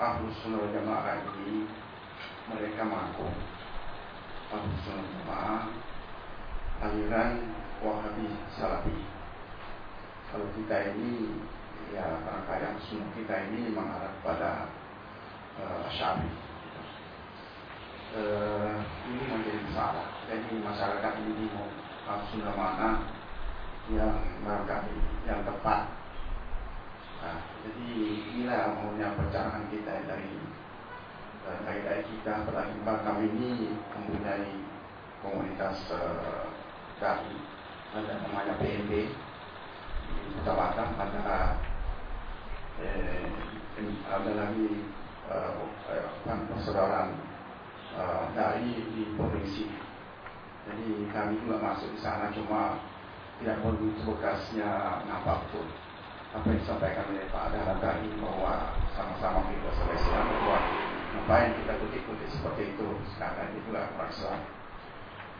Ahlus Sunnah Jamaah ini mereka mampu Ahlus Sunnah Jamaah aliran Wahabi Salafi. Kalau kita ini ya rangkaian sunnah kita ini mengarah pada uh, Asy'ari. Uh, ini menjadi masalah. Jadi masyarakat ini mau sunnah mana yang barangkali yang tepat inilah maunya pencerahan kita dari dari dari kita apalagi kami ini mempunyai komunitas uh, dari ada namanya PMB di Kota Batam ada eh, ada lagi uh, persaudaraan uh, dari di provinsi. Jadi kami juga masuk di sana cuma tidak begitu bekasnya nampak betul apa yang disampaikan oleh Pak Dahlan tadi bahwa sama-sama kita selesai bahwa ngapain kita kutip-kutip seperti itu? Sekarang itu lah orang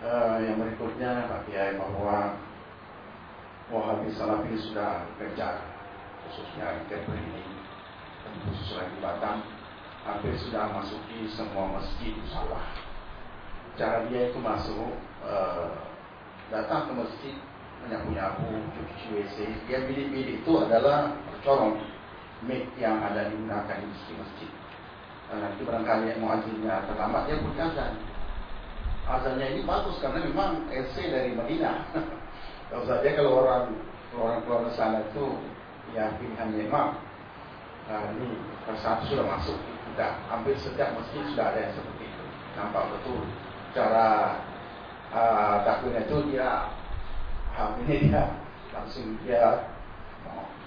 uh, yang berikutnya Pak Kiai bahwa Wahabi Salafi sudah kerja khususnya di ini dan khusus lagi Batam hampir sudah masuki semua masjid salah. Cara dia itu masuk uh, datang ke masjid menyapu-nyapu, cuci WC. Dia bilik-bilik itu adalah corong mic yang ada digunakan di masjid-masjid. Nah, nanti barangkali yang muazinnya terlambat, dia pun azan. Azannya ini bagus karena memang SC dari Madinah. Tahu saja kalau orang orang keluar ke sana itu ya pilihannya imam. Nah, ini persatu sudah masuk kita hampir setiap masjid sudah ada yang seperti itu. Nampak betul cara uh, takbirnya itu dia dia langsung dia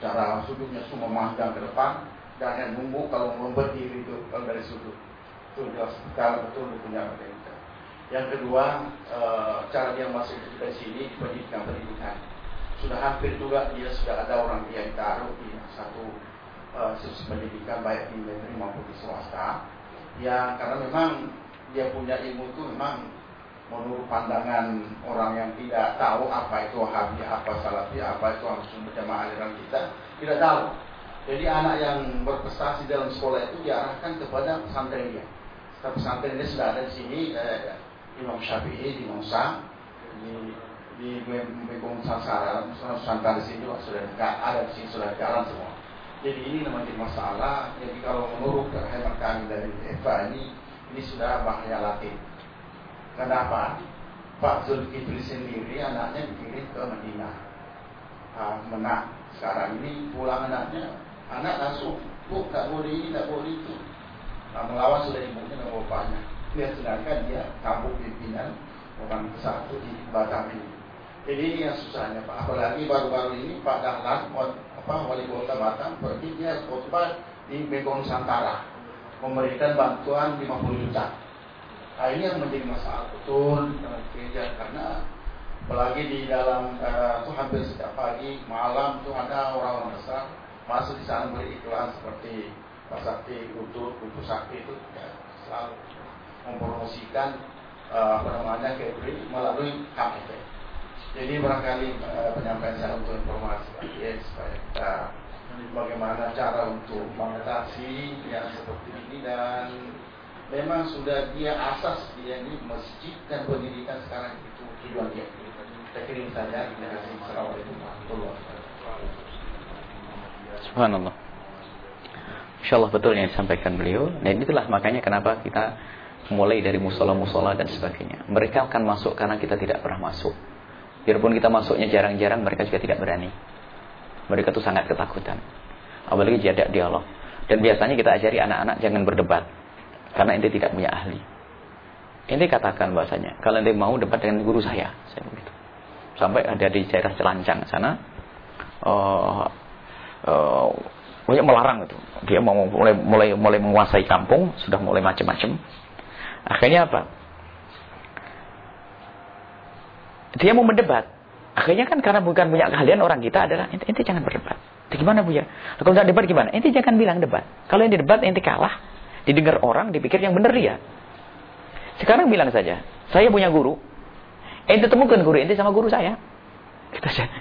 cara sudutnya semua memandang ke depan dan yang nunggu kalau mau berdiri itu kalau dari sudut. Itu jelas kalau betul punya mereka. Yang kedua e, cara dia masuk ke sini di pendidikan pendidikan. Sudah hampir juga dia sudah ada orang yang taruh di satu sisi pendidikan baik di negeri maupun di swasta. Yang karena memang dia punya ilmu itu memang menurut pandangan orang yang tidak tahu apa itu Wahabi, apa Salafi, apa itu langsung berjamaah aliran kita, tidak tahu. Jadi anak yang berprestasi dalam sekolah itu diarahkan kepada pesantren dia. Tapi pesantren dia sudah ada di sini, eh, Imam Syafi'i di Nusa, di di Mekong Sasara, Nusantara di sini juga sudah ada di sini sudah jalan semua. Jadi ini namanya masalah. Jadi kalau menurut hemat kami dari Eva ini, ini sudah bahaya latin Kenapa? Pak Zulkifli sendiri anaknya dikirim ke Madinah. Ah, menang. Sekarang ini pulang anaknya, anak langsung, bu, tak boleh ini, tak boleh itu. Nah, melawan sudah ibunya dan bapaknya. Dia sedangkan dia kampung pimpinan orang kesatu di Batam ini. Jadi ini yang susahnya Pak. Apalagi baru-baru ini Pak Dahlan, apa wali kota Batam pergi dia khotbah di Begong Nusantara memberikan bantuan 50 juta Nah, ini yang menjadi masalah betul dalam gereja karena apalagi di dalam uh, itu hampir setiap pagi malam itu ada orang-orang besar masuk di sana beri iklan seperti Pak Sakti untuk untuk Sakti itu ya, selalu mempromosikan uh, apa namanya Kebri melalui KPP. Jadi barangkali uh, penyampaian saya untuk informasi ya, supaya kita bagaimana cara untuk mengatasi yang seperti ini dan memang sudah dia asas dia ini masjid dan pendidikan sekarang itu tujuan dia. Saya kirim saja. Terima kasih. Assalamualaikum warahmatullahi wabarakatuh. Subhanallah. Insya Allah betul yang disampaikan beliau. Dan itulah makanya kenapa kita mulai dari musola-musola dan sebagainya. Mereka akan masuk karena kita tidak pernah masuk. Biarpun kita masuknya jarang-jarang, mereka juga tidak berani. Mereka tuh sangat ketakutan. Apalagi jadak dialog. Dan biasanya kita ajari anak-anak jangan berdebat. Karena ente tidak punya ahli. Ente katakan bahasanya, kalau ente mau debat dengan guru saya, saya begitu. Sampai ada di daerah Celancang sana, uh, uh, banyak melarang itu. Dia mau mulai mulai mulai menguasai kampung, sudah mulai macam-macam. Akhirnya apa? Dia mau mendebat. Akhirnya kan karena bukan punya keahlian orang kita adalah ente, ente jangan berdebat. Gimana bu ya? Kalau tidak debat gimana? Ente jangan bilang debat. Kalau ente debat ente kalah, Didengar orang, dipikir yang benar dia. Sekarang bilang saja, saya punya guru. Ente temukan guru ente sama guru saya. Itu saja.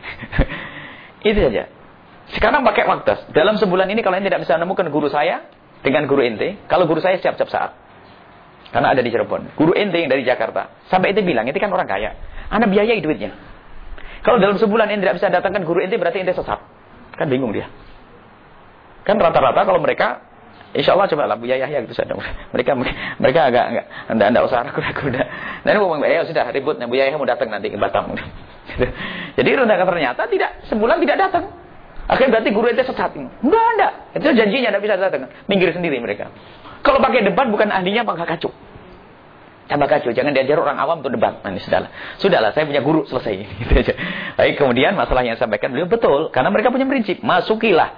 Itu saja. Sekarang pakai waktu. Dalam sebulan ini kalau ente tidak bisa menemukan guru saya, dengan guru ente, kalau guru saya siap-siap saat. Karena ada di Cirebon. Guru ente yang dari Jakarta. Sampai ente bilang, ente kan orang kaya. Anda biayai duitnya. Kalau dalam sebulan ente tidak bisa datangkan guru ente, berarti ente sesat. Kan bingung dia. Kan rata-rata kalau mereka Insya Allah coba lah Bu Yahya gitu saja. Mereka mereka agak enggak anda anda usah ragu-ragu. Dan ngomong ya sudah ribut Bu Yahya mau datang nanti ke Batam. Jadi rendah ternyata tidak sebulan tidak datang. Akhirnya berarti guru itu sesat. Enggak, enggak. Itu janjinya tidak bisa datang. Minggir sendiri mereka. Kalau pakai debat bukan ahlinya bangga kacau. Tambah kacau. Jangan diajar orang awam untuk debat. Nah, ini sudahlah. Sudahlah, saya punya guru selesai. Gitu aja. Baik, kemudian masalah yang sampaikan beliau betul. Karena mereka punya prinsip. Masukilah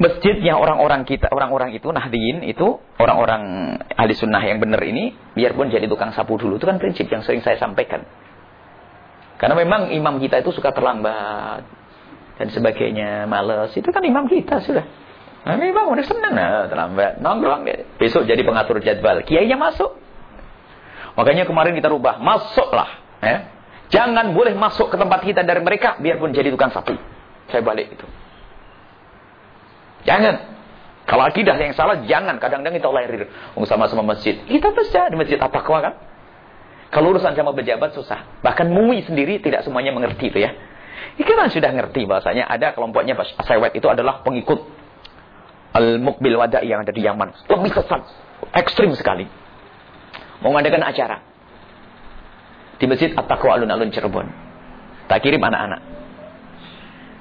masjidnya orang-orang kita, orang-orang itu nahdiin itu orang-orang ahli sunnah yang benar ini biarpun jadi tukang sapu dulu itu kan prinsip yang sering saya sampaikan. Karena memang imam kita itu suka terlambat dan sebagainya, males. Itu kan imam kita sudah. Nah, memang udah senang nah, terlambat, nongkrong dia. Besok jadi pengatur jadwal. Kiainya masuk. Makanya kemarin kita rubah, masuklah, ya. Jangan boleh masuk ke tempat kita dari mereka biarpun jadi tukang sapu. Saya balik itu. Jangan. Kalau akidah yang salah, jangan. Kadang-kadang kita lahir sama-sama masjid. Kita baca di masjid At-Taqwa kan. Kalau urusan sama pejabat susah. Bahkan MUI sendiri tidak semuanya mengerti itu ya. Kita sudah ngerti bahasanya ada kelompoknya Asawet itu adalah pengikut Al-Mukbil Wada yang ada di Yaman. Lebih sesat. Ekstrim sekali. Mengadakan acara. Di masjid At-Taqwa Alun-Alun Cirebon. Tak kirim anak-anak.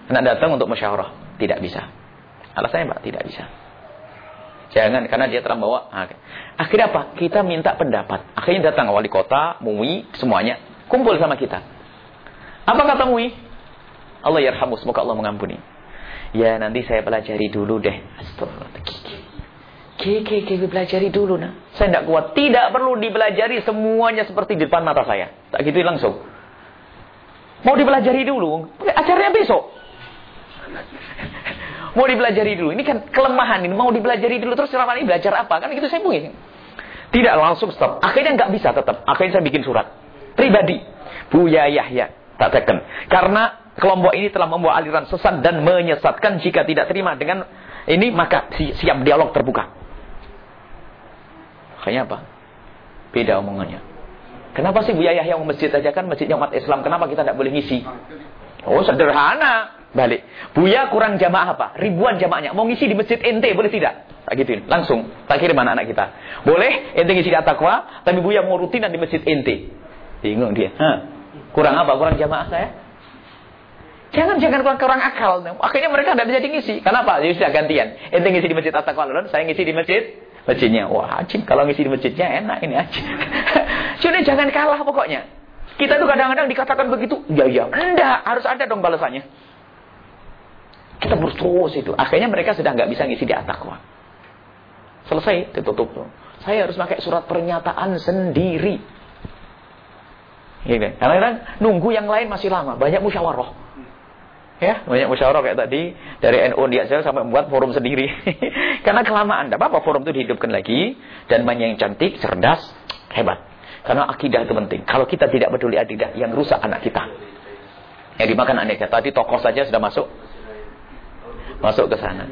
Anak datang untuk musyawarah. Tidak bisa. Alasannya Pak, tidak bisa. Jangan, karena dia telah bawa. Akhirnya apa? Kita minta pendapat. Akhirnya datang wali kota, MUI, semuanya. Kumpul sama kita. Apa kata MUI? Allah yarhamu, semoga Allah mengampuni. Ya nanti saya pelajari dulu deh. Astagfirullah. Kiki, kiki, pelajari dulu nah. Saya tidak kuat. Tidak perlu dipelajari semuanya seperti di depan mata saya. Tak gitu langsung. Mau dipelajari dulu. Acaranya besok. Mau dipelajari dulu. Ini kan kelemahan ini. Mau dipelajari dulu terus selama ini belajar apa? Kan gitu saya mungkin. Tidak langsung stop. Akhirnya nggak bisa tetap. Akhirnya saya bikin surat pribadi. Buya Yahya tak teken. Karena kelompok ini telah membawa aliran sesat dan menyesatkan jika tidak terima dengan ini maka siap dialog terbuka. Akhirnya apa? Beda omongannya. Kenapa sih Buya Yahya mau masjid aja kan masjidnya umat Islam? Kenapa kita tidak boleh ngisi? Oh sederhana. Balik. Buya kurang jamaah apa? Ribuan jamaahnya. Mau ngisi di masjid ente, boleh tidak? Tak gituin. Langsung. Tak kirim anak-anak kita. Boleh, ente ngisi di Atakwa, tapi Buya mau rutinan di masjid ente. Bingung dia. Hah? Kurang apa? Kurang jamaah saya? Jangan jangan kurang, kurang akal. Akhirnya mereka tidak bisa ngisi. Kenapa? Jadi sudah gantian. Ente ngisi di masjid Atakwa, saya ngisi di masjid masjidnya. Wah, anjing. Kalau ngisi di masjidnya enak ini aja. Sudah jangan kalah pokoknya. Kita tuh kadang-kadang dikatakan begitu. Ya, ya. Enggak. Harus ada dong balasannya. Terus terus itu. Akhirnya mereka sudah nggak bisa ngisi di atakwa. Selesai, ditutup. Saya harus pakai surat pernyataan sendiri. Karena kan nunggu yang lain masih lama. Banyak musyawarah. Ya, banyak musyawarah kayak tadi dari NU dia sampai membuat forum sendiri. Karena kelamaan, tidak apa-apa forum itu dihidupkan lagi dan banyak yang cantik, cerdas, hebat. Karena akidah itu penting. Kalau kita tidak peduli akidah, yang rusak anak kita. Yang dimakan anak kita. Tadi tokoh saja sudah masuk masuk ke sana.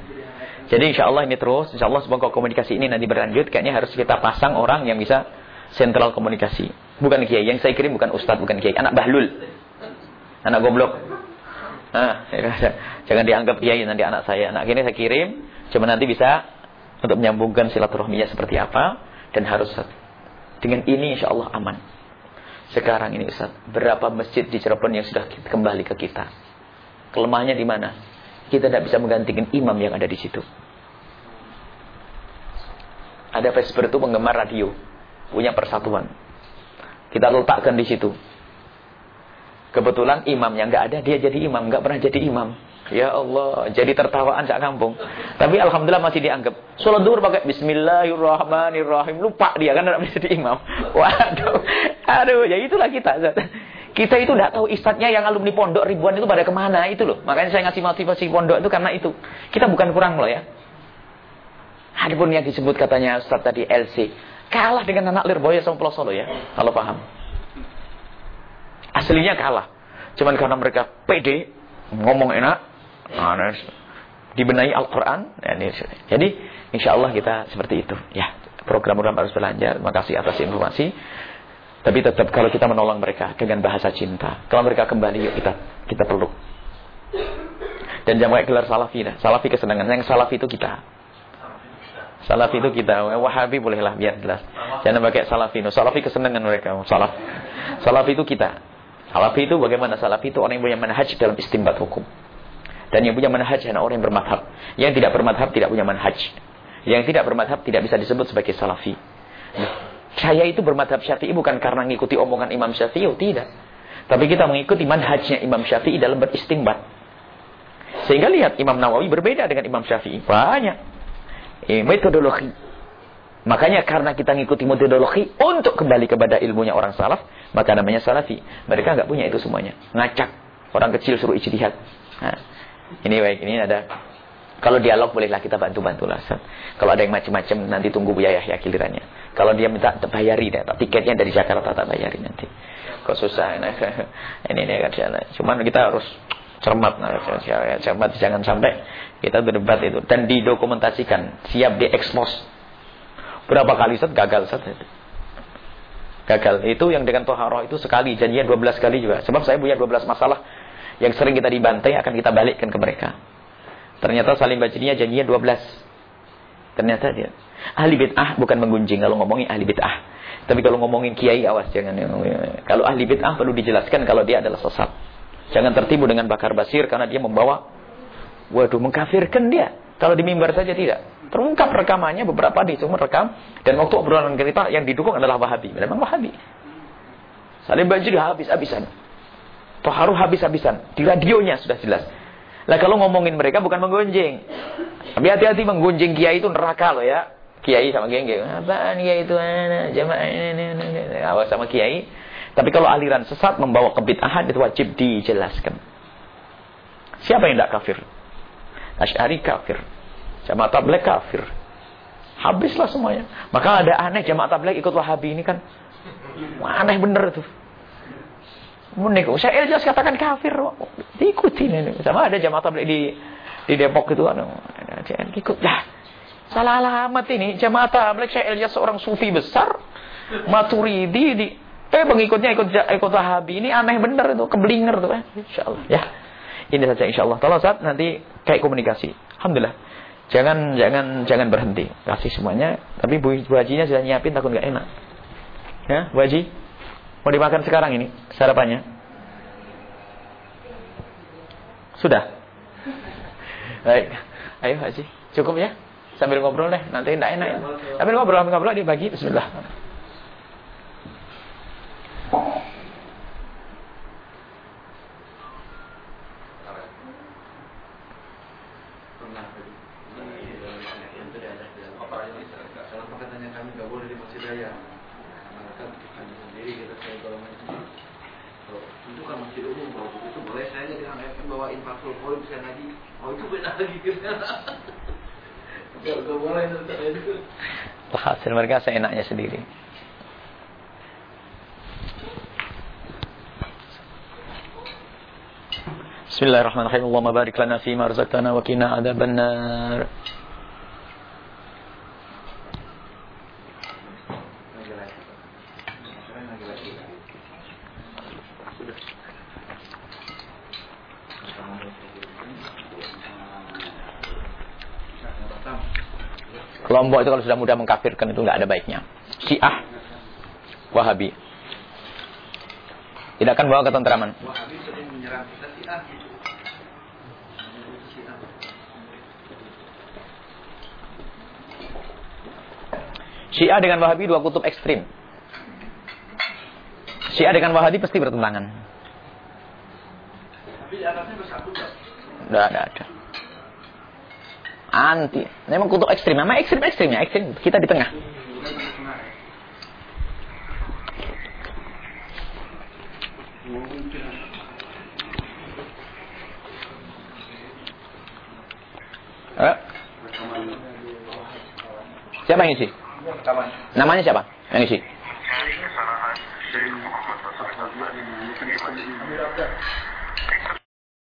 Jadi insya Allah ini terus, insya Allah semoga komunikasi ini nanti berlanjut. Kayaknya harus kita pasang orang yang bisa sentral komunikasi. Bukan kiai, yang saya kirim bukan ustadz, bukan kiai, anak bahlul, anak goblok. Nah, jangan dianggap kiai nanti anak saya. Anak ini saya kirim, cuma nanti bisa untuk menyambungkan silaturahminya seperti apa dan harus dengan ini insya Allah aman. Sekarang ini Ustaz, berapa masjid di Cirebon yang sudah kembali ke kita? Kelemahannya di mana? Kita tidak bisa menggantikan imam yang ada di situ. Ada Facebook itu penggemar radio, punya persatuan. Kita letakkan di situ. Kebetulan imam yang nggak ada, dia jadi imam, nggak pernah jadi imam. Ya Allah, jadi tertawaan sak kampung. Tapi alhamdulillah masih dianggap. Sholat duhur pakai Bismillahirrahmanirrahim. Lupa dia kan tidak bisa imam. Waduh, aduh, ya itulah kita. Kita itu tidak tahu istadnya yang alumni pondok ribuan itu pada ke mana itu loh. Makanya saya ngasih motivasi pondok itu karena itu. Kita bukan kurang loh ya. Adapun yang disebut katanya Ustaz tadi LC. Kalah dengan anak Lirboya sama Pulau Solo ya. Kalau paham. Aslinya kalah. Cuman karena mereka pede. Ngomong enak. Nah, dibenahi Al-Quran. Jadi insya Allah kita seperti itu. Ya, program-program harus berlanjut. Terima kasih atas informasi. Tapi tetap kalau kita menolong mereka dengan bahasa cinta. Kalau mereka kembali, yuk kita kita peluk. Dan jangan gelar salafi dah. Salafi kesenangan. Yang salafi itu kita. Salafi itu kita. Wahabi bolehlah biar jelas. Jangan pakai salafi. No. Salafi kesenangan mereka. Salaf. Salafi itu kita. Salafi itu bagaimana? Salafi itu orang yang punya manhaj dalam istimbat hukum. Dan yang punya manhaj adalah orang yang bermadhab. Yang tidak bermadhab tidak punya manhaj. Yang tidak bermadhab tidak bisa disebut sebagai salafi. Saya itu bermadhab syafi'i bukan karena mengikuti omongan Imam Syafi'i. Oh, tidak. Tapi kita mengikuti manhajnya Imam Syafi'i dalam beristimbat. Sehingga lihat Imam Nawawi berbeda dengan Imam Syafi'i. Banyak. Eh, metodologi. Makanya karena kita mengikuti metodologi untuk kembali kepada ilmunya orang salaf, maka namanya salafi. Mereka nggak punya itu semuanya. Ngacak. Orang kecil suruh ijtihad. Nah, ini baik, ini ada kalau dialog bolehlah kita bantu-bantu lah. Kalau ada yang macam-macam nanti tunggu Bu Yahya gilirannya. Kalau dia minta bayari deh, tiketnya dari Jakarta tak bayari nanti. Kok susah ini ini, ini kan Cuman kita harus cermat nah, cermat jangan sampai kita berdebat itu dan didokumentasikan, siap diekspos. Berapa kali set gagal set gagal. Itu yang dengan toharoh itu sekali, janjian 12 kali juga. Sebab saya punya 12 masalah yang sering kita dibantai akan kita balikkan ke mereka. Ternyata saling bajininya janjinya 12. Ternyata dia ahli bid'ah bukan menggunjing kalau ngomongin ahli bid'ah. Tapi kalau ngomongin kiai awas jangan kalau ahli bid'ah perlu dijelaskan kalau dia adalah sesat. Jangan tertipu dengan bakar basir karena dia membawa waduh mengkafirkan dia. Kalau di mimbar saja tidak. Terungkap rekamannya beberapa di semua rekam dan waktu obrolan kita yang didukung adalah Wahabi. Memang Wahabi. Saling bajir habis-habisan. Toharu habis-habisan. Di radionya sudah jelas. Lah kalau ngomongin mereka bukan menggunjing. Tapi hati-hati menggunjing kiai itu neraka loh ya. Kiai sama geng geng. Apaan kiai itu? Jamaah ini, Awas sama kiai. Tapi kalau aliran sesat membawa kebid'ahan itu wajib dijelaskan. Siapa yang tidak kafir? Asy'ari kafir. Jamaah tabligh kafir. Habislah semuanya. Maka ada aneh jamaah tabligh ikut Wahabi ini kan. Aneh bener tuh. Munik. Saya jelas katakan kafir. Diikuti ini. Sama ada jamaah tabligh di di Depok itu anu. Ikut. Ya. Salah alamat ini. Jamaah tabligh saya Ilyas seorang sufi besar. Maturidi di eh pengikutnya ikut ikut Wahabi ini aneh bener itu, keblinger tuh eh. Insyaallah. Ya. Ini saja insyaallah. Tolong saat nanti kayak komunikasi. Alhamdulillah. Jangan jangan jangan berhenti. Kasih semuanya. Tapi Bu, Bu Hajinya sudah nyiapin takut nggak enak. Ya, Bu Haji. Mau dimakan sekarang ini sarapannya? Sudah? Baik. Ayo Haji. Cukup ya? Sambil ngobrol deh. Nanti tidak enak ya. Sambil ngobrol, ngobrol dibagi. Bismillah. Hasil mereka seenaknya sendiri. Bismillahirrahmanirrahim. Allahumma barik lana fi ma razaqtana wa qina adzabannar. Kelompok itu kalau sudah mudah mengkafirkan itu nggak ada baiknya. Syiah, Wahabi. Tidak akan bawa ketentraman. Syiah dengan Wahabi dua kutub ekstrim. Syiah dengan Wahabi pasti bertentangan. Tapi di atasnya bersatu, Tidak ada anti. Memang kutub ekstrim. Memang ekstrim ekstrimnya ekstrim. Kita di tengah. Eh? Siapa yang isi? Namanya siapa? Yang isi?